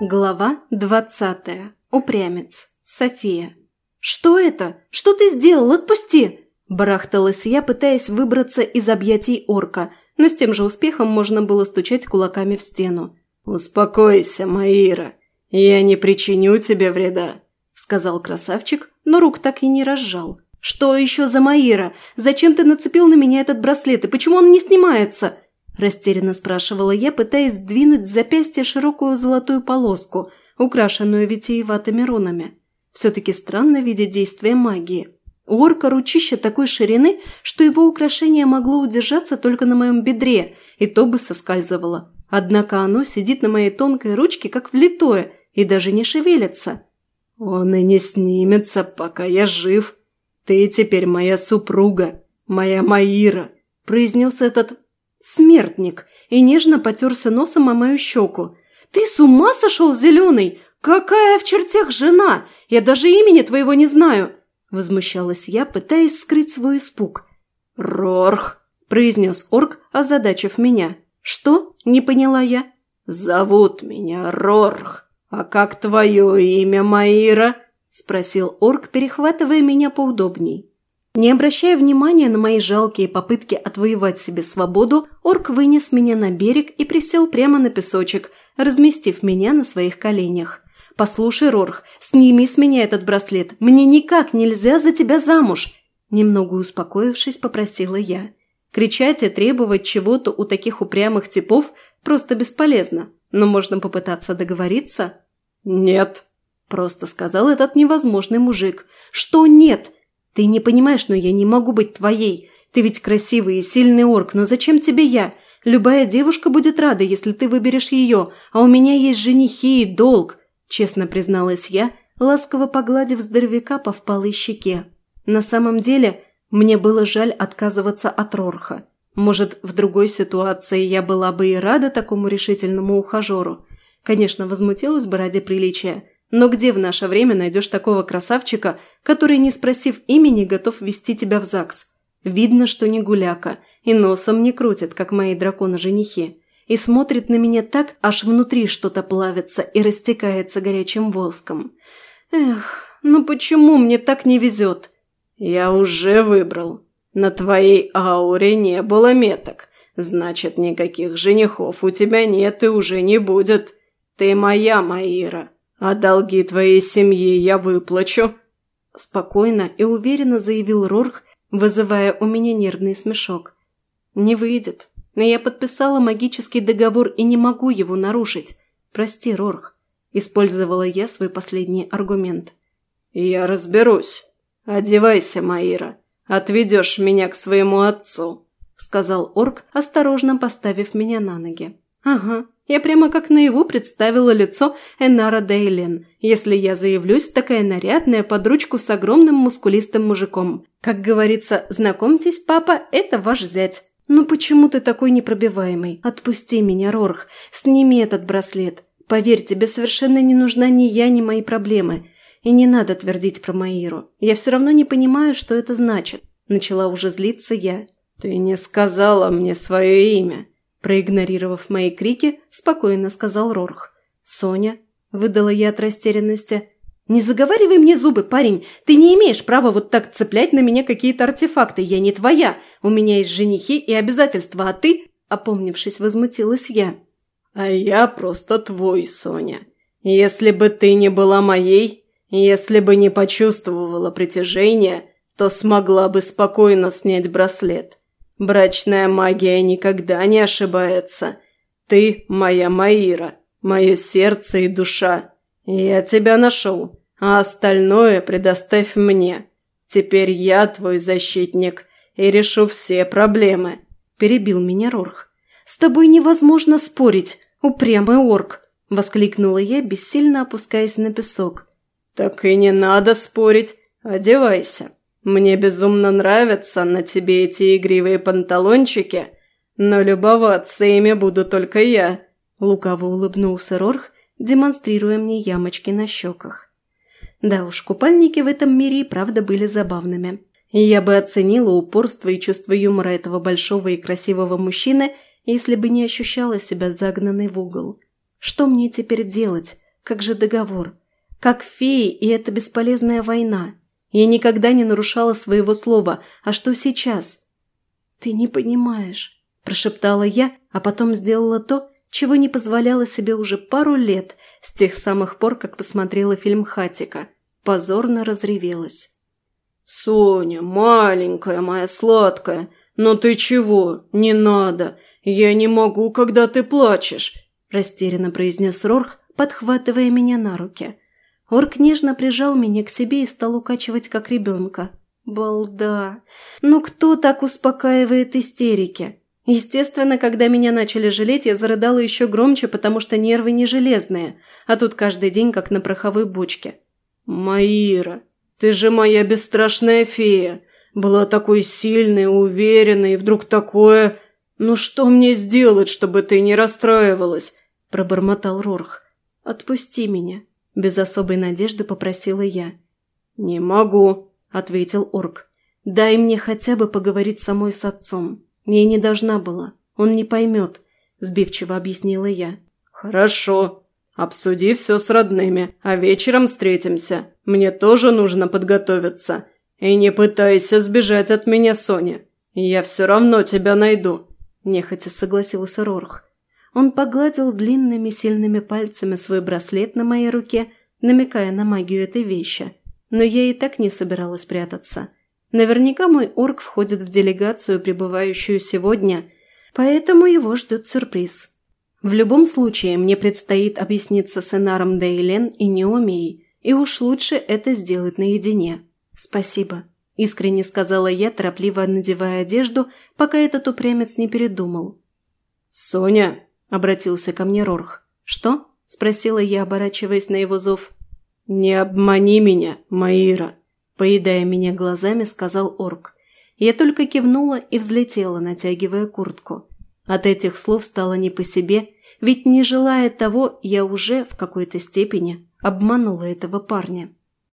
Глава двадцатая. Упрямец. София. «Что это? Что ты сделал? Отпусти!» Барахталась я, пытаясь выбраться из объятий орка, но с тем же успехом можно было стучать кулаками в стену. «Успокойся, Маира. Я не причиню тебе вреда», – сказал красавчик, но рук так и не разжал. «Что еще за Маира? Зачем ты нацепил на меня этот браслет, и почему он не снимается?» Растерянно спрашивала я, пытаясь сдвинуть с запястья широкую золотую полоску, украшенную витиеватыми рунами. Все-таки странно видеть действие магии. У орка ручище такой ширины, что его украшение могло удержаться только на моем бедре, и то бы соскальзывало. Однако оно сидит на моей тонкой ручке, как влитое, и даже не шевелится. «Он и не снимется, пока я жив. Ты теперь моя супруга, моя Маира», – произнес этот смертник и нежно потерся носом о мою щеку. «Ты с ума сошел, зеленый? Какая в чертях жена? Я даже имени твоего не знаю!» Возмущалась я, пытаясь скрыть свой испуг. «Рорх!» – произнес орк, озадачив меня. «Что?» – не поняла я. «Зовут меня Рорх. А как твое имя, Маира?» – спросил орк, перехватывая меня поудобней. Не обращая внимания на мои жалкие попытки отвоевать себе свободу, орк вынес меня на берег и присел прямо на песочек, разместив меня на своих коленях. «Послушай, Рорх, сними с меня этот браслет. Мне никак нельзя за тебя замуж!» Немного успокоившись, попросила я. Кричать и требовать чего-то у таких упрямых типов просто бесполезно, но можно попытаться договориться. «Нет», – просто сказал этот невозможный мужик. «Что нет?» «Ты не понимаешь, но я не могу быть твоей. Ты ведь красивый и сильный орк, но зачем тебе я? Любая девушка будет рада, если ты выберешь ее, а у меня есть женихи и долг», – честно призналась я, ласково погладив здоровяка по впалой щеке. На самом деле, мне было жаль отказываться от Рорха. Может, в другой ситуации я была бы и рада такому решительному ухажеру. Конечно, возмутилась бы ради приличия, но где в наше время найдешь такого красавчика, который, не спросив имени, готов вести тебя в ЗАГС? Видно, что не гуляка, и носом не крутит, как мои драконы-женихи. И смотрит на меня так, аж внутри что-то плавится и растекается горячим воском. Эх, ну почему мне так не везет? Я уже выбрал. На твоей ауре не было меток. Значит, никаких женихов у тебя нет и уже не будет. Ты моя, Маира. «А долги твоей семьи я выплачу», – спокойно и уверенно заявил Рорх, вызывая у меня нервный смешок. «Не выйдет. Но я подписала магический договор и не могу его нарушить. Прости, Рорх», – использовала я свой последний аргумент. «Я разберусь. Одевайся, Маира. Отведешь меня к своему отцу», – сказал орк, осторожно поставив меня на ноги. «Ага, я прямо как наяву представила лицо Энара Дейлен, если я заявлюсь такая нарядная под ручку с огромным мускулистым мужиком. Как говорится, знакомьтесь, папа, это ваш зять. Ну почему ты такой непробиваемый? Отпусти меня, Рорх, сними этот браслет. Поверь, тебе совершенно не нужна ни я, ни мои проблемы. И не надо твердить про Маиру. Я все равно не понимаю, что это значит. Начала уже злиться я. Ты не сказала мне свое имя. Проигнорировав мои крики, спокойно сказал Рорх. «Соня?» – выдала я от растерянности. «Не заговаривай мне зубы, парень! Ты не имеешь права вот так цеплять на меня какие-то артефакты. Я не твоя. У меня есть женихи и обязательства, а ты...» Опомнившись, возмутилась я. «А я просто твой, Соня. Если бы ты не была моей, если бы не почувствовала притяжение, то смогла бы спокойно снять браслет. Брачная магия никогда не ошибается. Ты моя Маира, мое сердце и душа. Я тебя нашел, а остальное предоставь мне. Теперь я твой защитник и решу все проблемы», – перебил меня Рорх. «С тобой невозможно спорить, упрямый орк!» – воскликнула я, бессильно опускаясь на песок. «Так и не надо спорить. Одевайся». Мне безумно нравятся на тебе эти игривые панталончики, но любоваться ими буду только я», – лукаво улыбнулся Рорх, демонстрируя мне ямочки на щеках. Да уж, купальники в этом мире и правда были забавными. Я бы оценила упорство и чувство юмора этого большого и красивого мужчины, если бы не ощущала себя загнанной в угол. Что мне теперь делать? Как же договор? Как феи, и это бесполезная война. Я никогда не нарушала своего слова. А что сейчас? Ты не понимаешь, прошептала я, а потом сделала то, чего не позволяла себе уже пару лет, с тех самых пор, как посмотрела фильм «Хатика». Позорно разревелась. «Соня, маленькая моя сладкая, но ты чего? Не надо. Я не могу, когда ты плачешь», – растерянно произнес Рорх, подхватывая меня на руки. Орк нежно прижал меня к себе и стал укачивать, как ребенка. Балда! Ну кто так успокаивает истерики? Естественно, когда меня начали жалеть, я зарыдала еще громче, потому что нервы не железные, а тут каждый день как на пороховой бочке. «Маира, ты же моя бесстрашная фея. Была такой сильной, уверенной, и вдруг такое... Ну что мне сделать, чтобы ты не расстраивалась?» – пробормотал Рорх. «Отпусти меня», – без особой надежды попросила я. «Не могу», – ответил Орк. «Дай мне хотя бы поговорить самой с отцом. Я не должна была. Он не поймет», – сбивчиво объяснила я. «Хорошо», Обсуди все с родными, а вечером встретимся. Мне тоже нужно подготовиться. И не пытайся сбежать от меня, Соня. Я все равно тебя найду», – нехотя согласился Рорх. Он погладил длинными сильными пальцами свой браслет на моей руке, намекая на магию этой вещи. Но я и так не собиралась прятаться. Наверняка мой орк входит в делегацию, прибывающую сегодня, поэтому его ждет сюрприз. В любом случае, мне предстоит объясниться с Энаром Дейлен и Неомией, и уж лучше это сделать наедине. Спасибо, искренне сказала я, торопливо надевая одежду, пока этот упрямец не передумал. «Соня!» – обратился ко мне Рорх. «Что?» – спросила я, оборачиваясь на его зов. «Не обмани меня, Маира!» – поедая меня глазами, сказал орк. Я только кивнула и взлетела, натягивая куртку. От этих слов стало не по себе, ведь не желая того, я уже в какой-то степени обманула этого парня.